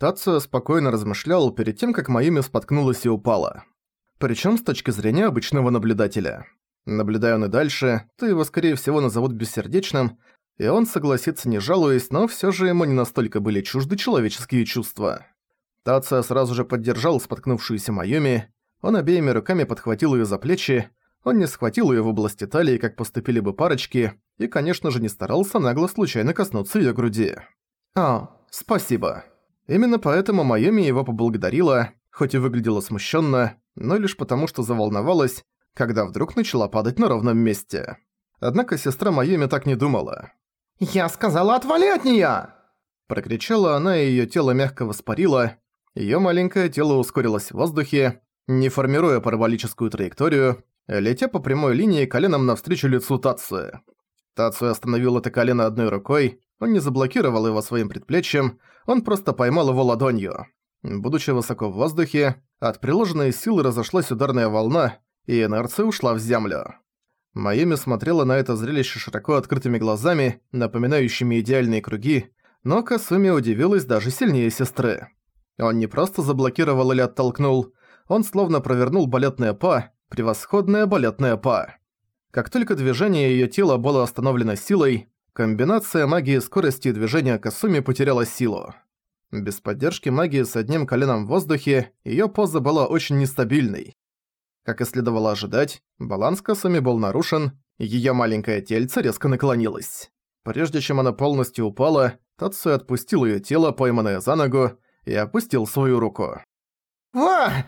Тацио спокойно размышлял перед тем, как Майюми споткнулась и упала. Причем с точки зрения обычного наблюдателя. Наблюдая он и дальше, то его скорее всего назовут бессердечным, и он согласится не жалуясь, но все же ему не настолько были чужды человеческие чувства. Тация сразу же поддержал споткнувшуюся Майюми, он обеими руками подхватил ее за плечи, он не схватил ее в области талии, как поступили бы парочки, и, конечно же, не старался нагло случайно коснуться ее груди. «А, спасибо». Именно поэтому Майами его поблагодарила, хоть и выглядела смущенно, но лишь потому, что заволновалась, когда вдруг начала падать на ровном месте. Однако сестра Майами так не думала. «Я сказала, отвали от неё!» Прокричала она, и её тело мягко воспарило, её маленькое тело ускорилось в воздухе, не формируя параболическую траекторию, летя по прямой линии коленом навстречу лицу Тацуэ. Тацуэ остановил это колено одной рукой, он не заблокировал его своим предплечьем, он просто поймал его ладонью. Будучи высоко в воздухе, от приложенной силы разошлась ударная волна, и инерция ушла в землю. Майами смотрела на это зрелище широко открытыми глазами, напоминающими идеальные круги, но Касуми удивилась даже сильнее сестры. Он не просто заблокировал или оттолкнул, он словно провернул балетное па, превосходное балетное па. Как только движение её тела было остановлено силой, комбинация магии скорости и движения Касуми потеряла силу. Без поддержки магии с одним коленом в воздухе, её поза была очень нестабильной. Как и следовало ожидать, баланс Касуми был нарушен, и её маленькое тельце резко наклонилось. Прежде чем она полностью упала, Тацу отпустил её тело, пойманное за ногу, и опустил свою руку. «Ва!»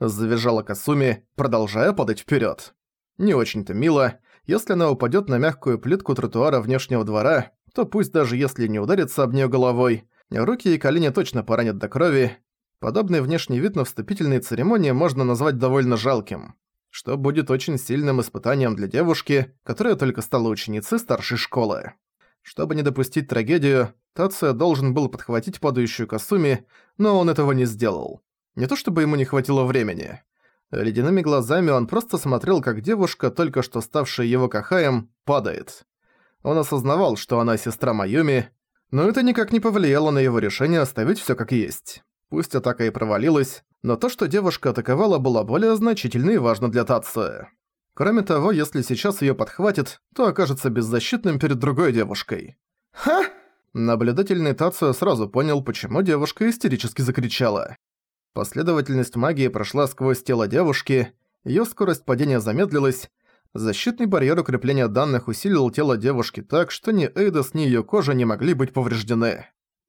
Завизжала Касуми, продолжая падать вперед. Не очень-то мило. Если она упадет на мягкую плитку тротуара внешнего двора, то пусть даже если не ударится об нее головой, руки и колени точно поранят до крови. Подобный внешний вид на вступительной церемонии можно назвать довольно жалким, что будет очень сильным испытанием для девушки, которая только стала ученицей старшей школы. Чтобы не допустить трагедию, Тация должен был подхватить падающую Касуми, но он этого не сделал. Не то чтобы ему не хватило времени. Ледяными глазами он просто смотрел, как девушка, только что ставшая его кахаем, падает. Он осознавал, что она сестра Майюми, но это никак не повлияло на его решение оставить всё как есть. Пусть атака и провалилась, но то, что девушка атаковала, было более значительно и важно для Тации. Кроме того, если сейчас её подхватит, то окажется беззащитным перед другой девушкой. «Ха!» Наблюдательный Тацио сразу понял, почему девушка истерически закричала. Последовательность магии прошла сквозь тело девушки, её скорость падения замедлилась, защитный барьер укрепления данных усилил тело девушки так, что ни Эйдос, ни её кожа не могли быть повреждены.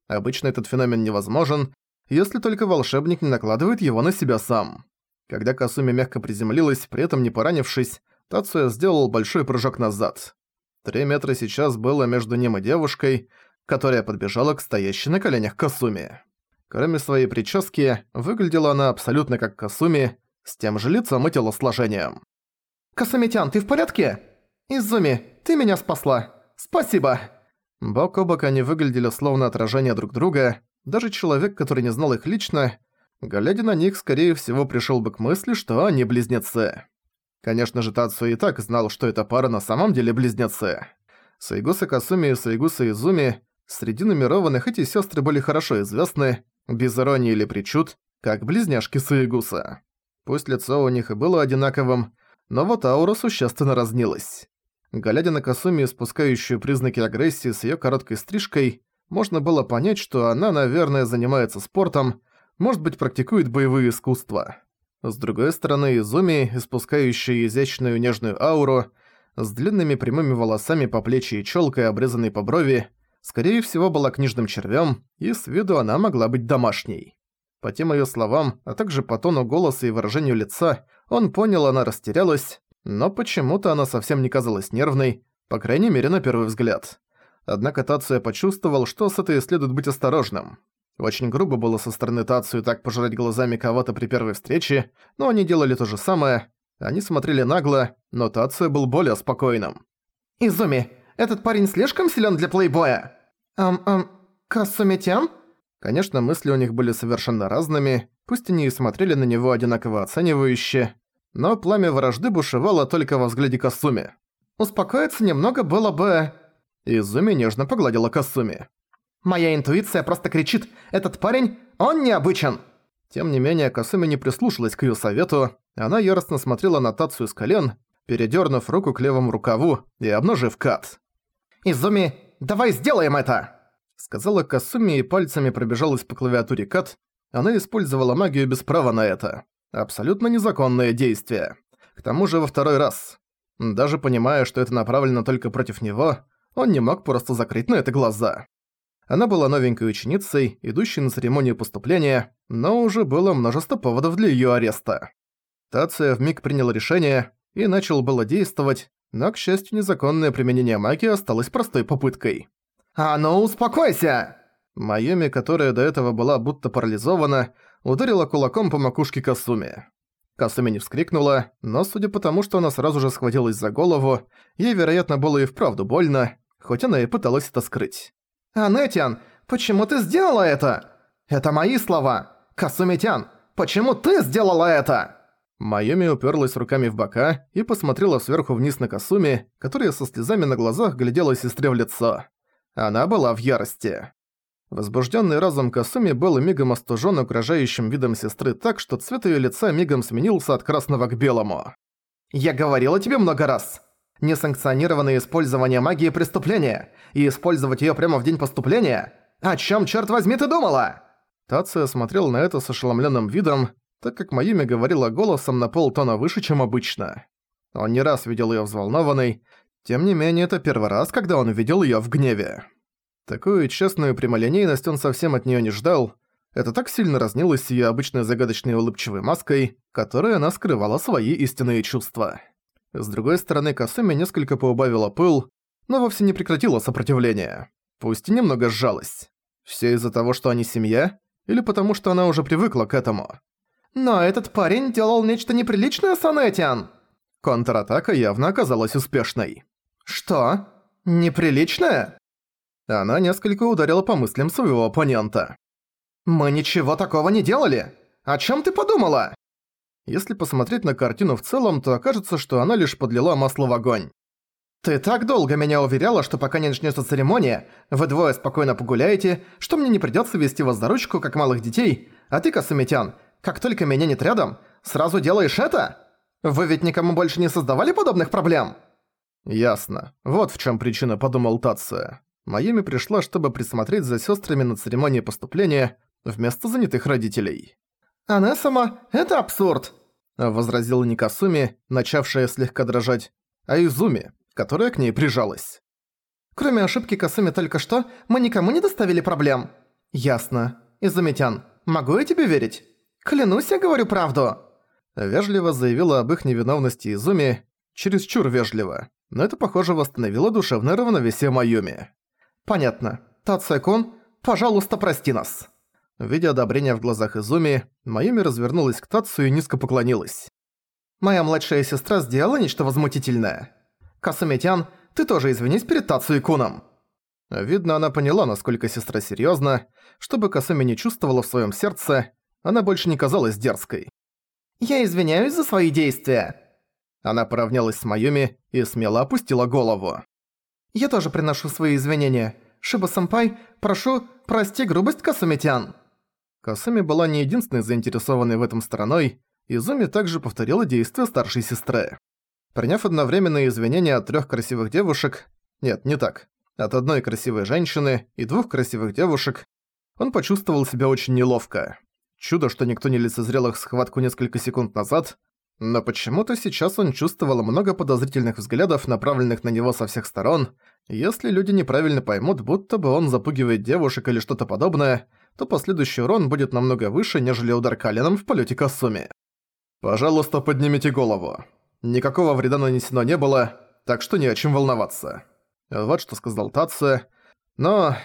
Обычно этот феномен невозможен, если только волшебник не накладывает его на себя сам. Когда Касуми мягко приземлилась, при этом не поранившись, Тацуя сделал большой прыжок назад. Три метра сейчас было между ним и девушкой, которая подбежала к стоящей на коленях Касуми. Кроме своей прически, выглядела она абсолютно как Касуми, с тем же лицом и телосложением. «Касумитян, ты в порядке? Изуми, ты меня спасла. Спасибо!» Бок о бок они выглядели словно отражение друг друга. Даже человек, который не знал их лично, глядя на них, скорее всего, пришел бы к мысли, что они близнецы. Конечно же, Тацу и так знал, что эта пара на самом деле близнецы. Сайгуса Касуми и Сайгуса Изуми среди нумерованных эти сестры были хорошо известны, без иронии или причуд, как близняшки Саигуса. Пусть лицо у них и было одинаковым, но вот аура существенно разнилась. Глядя на Касуми, спускающую признаки агрессии с её короткой стрижкой, можно было понять, что она, наверное, занимается спортом, может быть, практикует боевые искусства. С другой стороны, Изуми, испускающая изящную нежную ауру, с длинными прямыми волосами по плечи и чёлкой, обрезанной по брови, скорее всего, была книжным червем, и с виду она могла быть домашней. По тем ее словам, а также по тону голоса и выражению лица, он понял, она растерялась, но почему-то она совсем не казалась нервной, по крайней мере, на первый взгляд. Однако Тация почувствовал, что с этой следует быть осторожным. Очень грубо было со стороны Тацию так пожрать глазами кого-то при первой встрече, но они делали то же самое. Они смотрели нагло, но Тация был более спокойным. «Изуми, этот парень слишком силен для плейбоя?» «Ам, ам, Касумитян?» Конечно, мысли у них были совершенно разными, пусть они и смотрели на него одинаково оценивающе, но пламя вражды бушевало только во взгляде Касуми. «Успокоиться немного было бы...» Изуми нежно погладила Касуми. Моя интуиция просто кричит «Этот парень, он необычен!» Тем не менее, Касуми не прислушалась к её совету, она яростно смотрела на Тацию с колен, передёрнув руку к левому рукаву и обнажив кат. «Изуми, давай сделаем это!» Сказала Касуми и пальцами пробежалась по клавиатуре кат. Она использовала магию без права на это. Абсолютно незаконное действие. К тому же во второй раз. Даже понимая, что это направлено только против него, он не мог просто закрыть на это глаза. Она была новенькой ученицей, идущей на церемонию поступления, но уже было множество поводов для её ареста. Тация вмиг принял решение и начал было действовать, но, к счастью, незаконное применение магии осталось простой попыткой. «А ну, успокойся!» Майоми, которая до этого была будто парализована, ударила кулаком по макушке Касуми. Касуми не вскрикнула, но судя по тому, что она сразу же схватилась за голову, ей, вероятно, было и вправду больно, хоть она и пыталась это скрыть. «Анетиан, почему ты сделала это? Это мои слова. Касумитян, почему ты сделала это?» Майоми уперлась руками в бока и посмотрела сверху вниз на Касуми, которая со слезами на глазах глядела сестре в лицо. Она была в ярости. Возбужденный разум Касуми был мигом остужен угрожающим видом сестры так, что цвет ее лица мигом сменился от красного к белому. «Я говорила тебе много раз. Несанкционированное использование магии преступления, и использовать ее прямо в день поступления? О чем, черт возьми, ты думала?» Тация смотрел на это с ошеломленным видом, так как Майюми говорила голосом на полтона выше, чем обычно. Он не раз видел ее взволнованной, тем не менее это первый раз, когда он видел ее в гневе. Такую честную прямолинейность он совсем от нее не ждал, это так сильно разнилось с ее обычной загадочной улыбчивой маской, которой она скрывала свои истинные чувства. С другой стороны, Касуми несколько поубавила пыл, но вовсе не прекратила сопротивление. Пусть и немного сжалась. Все из-за того, что они семья, или потому что она уже привыкла к этому. «Но этот парень делал нечто неприличное, Санетиан!» Контратака явно оказалась успешной. «Что? Неприличное?» Она несколько ударила по мыслям своего оппонента. «Мы ничего такого не делали! О чем ты подумала?» Если посмотреть на картину в целом, то окажется, что она лишь подлила масло в огонь. «Ты так долго меня уверяла, что пока не начнется церемония, вы двое спокойно погуляете, что мне не придется вести вас за ручку, как малых детей, а ты, Косумитян, как только меня нет рядом, сразу делаешь это? Вы ведь никому больше не создавали подобных проблем?» «Ясно. Вот в чем причина», — подумал Тация. Майами пришла, чтобы присмотреть за сестрами на церемонии поступления вместо занятых родителей. «Она сама – это абсурд!» – возразила не Касуми, начавшая слегка дрожать, а Изуми, которая к ней прижалась. «Кроме ошибки Касуми только что, мы никому не доставили проблем». «Ясно. Изумитян, могу я тебе верить? Клянусь, я говорю правду!» Вежливо заявила об их невиновности Изуми, чересчур вежливо, но это, похоже, восстановило душевное равновесие Майюми. «Понятно. Тацуя-кун, пожалуйста, прости нас». Видя одобрение в глазах Изуми, Майюми развернулась к Тацу и низко поклонилась. «Моя младшая сестра сделала нечто возмутительное. Касумитян, ты тоже извинись перед Тацу и Куном». Видно, она поняла, насколько сестра серьёзна. Чтобы Касуми не чувствовала в своём сердце, она больше не казалась дерзкой. «Я извиняюсь за свои действия». Она поравнялась с Майюми и смело опустила голову. «Я тоже приношу свои извинения. Шиба-сэмпай, прошу, прости грубость Касумитян». Касуми была не единственной заинтересованной в этом стороной, Изуми также повторила действия старшей сестры. Приняв одновременные извинения от трёх красивых девушек, нет, не так, от одной красивой женщины и двух красивых девушек, он почувствовал себя очень неловко. Чудо, что никто не лицезрел их схватку несколько секунд назад, но почему-то сейчас он чувствовал много подозрительных взглядов, направленных на него со всех сторон. Если люди неправильно поймут, будто бы он запугивает девушек или что-то подобное, то последующий урон будет намного выше, нежели удар коленом в полете Касуми. «Пожалуйста, поднимите голову. Никакого вреда нанесено не было, так что не о чем волноваться». Вот что сказал Татсо. Но,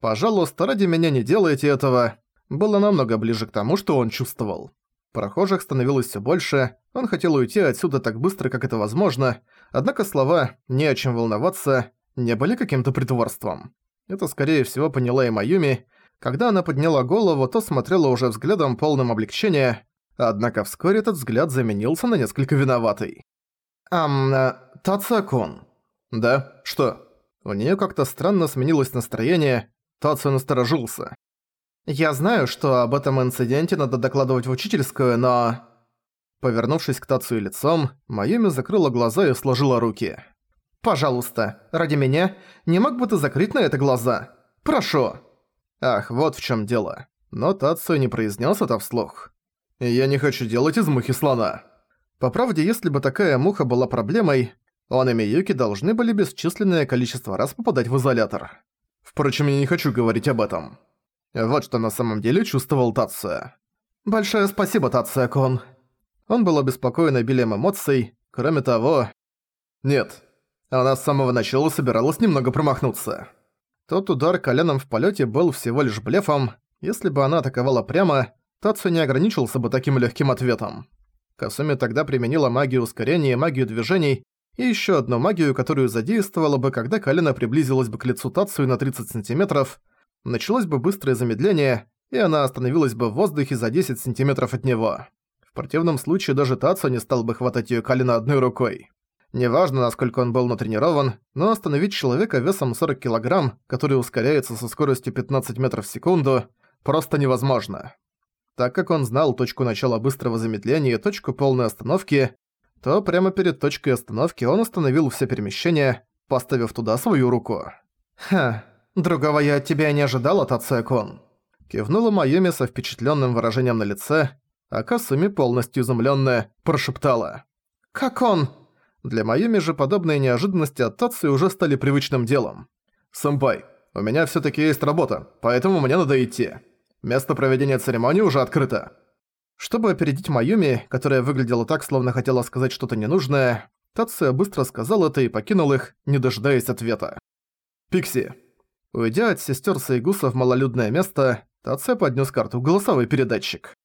пожалуйста, ради меня не делайте этого. Было намного ближе к тому, что он чувствовал. Прохожих становилось все больше, он хотел уйти отсюда так быстро, как это возможно, однако слова «не о чем волноваться» не были каким-то притворством. Это, скорее всего, поняла и Майюми, когда она подняла голову, то смотрела уже взглядом полным облегчения, однако вскоре этот взгляд заменился на несколько виноватый. «Ам, э, Тацакун». «Да? Что?» У неё как-то странно сменилось настроение, Тацию насторожился. «Я знаю, что об этом инциденте надо докладывать в учительскую, но...» Повернувшись к Тацию лицом, Майюми закрыла глаза и сложила руки. «Пожалуйста, ради меня, не мог бы ты закрыть на это глаза? Прошу!» Ах, вот в чем дело. Но Тацию не произнес это вслух. «Я не хочу делать из мухи слона». По правде, если бы такая муха была проблемой, он и Миюки должны были бесчисленное количество раз попадать в изолятор. Впрочем, я не хочу говорить об этом. Вот что на самом деле чувствовал Тация. «Большое спасибо, Тация-кун». Он был обеспокоен обилием эмоций, кроме того... Нет, она с самого начала собиралась немного промахнуться. Тот удар коленом в полете был всего лишь блефом. Если бы она атаковала прямо, Тацу не ограничился бы таким легким ответом. Касуми тогда применила магию ускорения и магию движений, и еще одну магию, которую задействовала бы, когда колено приблизилось бы к лицу Тацию на 30 сантиметров, началось бы быстрое замедление, и она остановилась бы в воздухе за 10 сантиметров от него. В противном случае даже Тацу не стал бы хватать её колено одной рукой. Неважно, насколько он был натренирован, но остановить человека весом 40 килограмм, который ускоряется со скоростью 15 метров в секунду, просто невозможно. Так как он знал точку начала быстрого замедления и точку полной остановки, то прямо перед точкой остановки он остановил все перемещение, поставив туда свою руку. «Ха, другого я от тебя не ожидал, Тацуя-кун». Кивнула Майоми со впечатленным выражением на лице, а Касуми, полностью изумлённая, прошептала. «Как он?» Для Майоми же подобные неожиданности от Тацуи уже стали привычным делом. «Сэмпай, у меня все таки есть работа, поэтому мне надо идти». Место проведения церемонии уже открыто. Чтобы опередить Майюми, которая выглядела так, словно хотела сказать что-то ненужное, Тация быстро сказал это и покинул их, не дожидаясь ответа. «Пикси». Уйдя от сестер Сайгуса в малолюдное место, Тация поднес карту голосовой передатчик.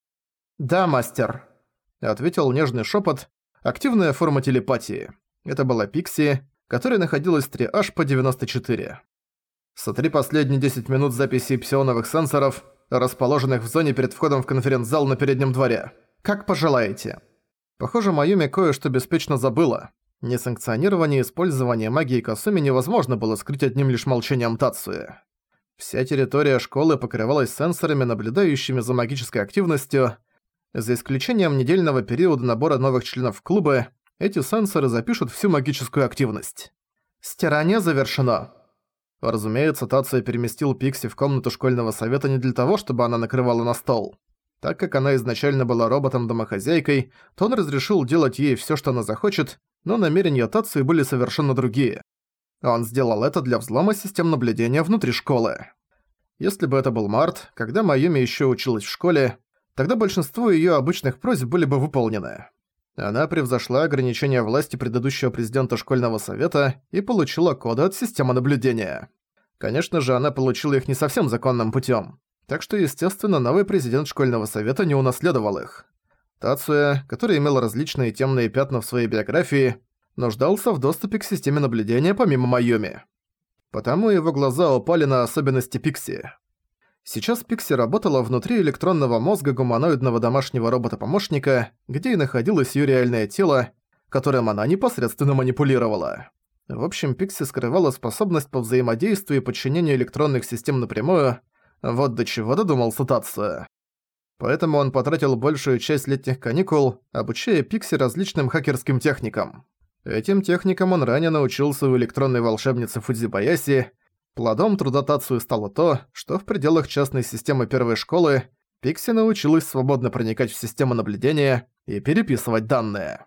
«Да, мастер», — ответил нежный шепот, активная форма телепатии. Это была Пикси, которая находилась 3H по 94. Сотри последние 10 минут записи псионовых сенсоров, расположенных в зоне перед входом в конференц-зал на переднем дворе. Как пожелаете. Похоже, Майюми кое-что беспечно забыла. Несанкционирование использования магии Касуми невозможно было скрыть одним лишь молчанием Тацуи. Вся территория школы покрывалась сенсорами, наблюдающими за магической активностью. За исключением недельного периода набора новых членов клуба, эти сенсоры запишут всю магическую активность. «Стирание завершено», Разумеется, Тация переместил Пикси в комнату школьного совета не для того, чтобы она накрывала на стол. Так как она изначально была роботом-домохозяйкой, то он разрешил делать ей всё, что она захочет, но намерения Тации были совершенно другие. Он сделал это для взлома систем наблюдения внутри школы. Если бы это был март, когда Майюми ещё училась в школе, тогда большинство её обычных просьб были бы выполнены. Она превзошла ограничения власти предыдущего президента школьного совета и получила коды от системы наблюдения. Конечно же, она получила их не совсем законным путем, так что, естественно, новый президент школьного совета не унаследовал их. Тацуя, который имел различные темные пятна в своей биографии, нуждался в доступе к системе наблюдения помимо Майоми. Потому его глаза упали на особенности Пикси. Сейчас Пикси работала внутри электронного мозга гуманоидного домашнего робота-помощника, где и находилось её реальное тело, которым она непосредственно манипулировала. В общем, Пикси скрывала способность по взаимодействию и подчинению электронных систем напрямую, вот до чего додумался Татсо. Поэтому он потратил большую часть летних каникул, обучая Пикси различным хакерским техникам. Этим техникам он ранее научился у электронной волшебницы Фудзибаяси, Плодом труда Тацию стало то, что в пределах частной системы первой школы Пикси научилась свободно проникать в систему наблюдения и переписывать данные.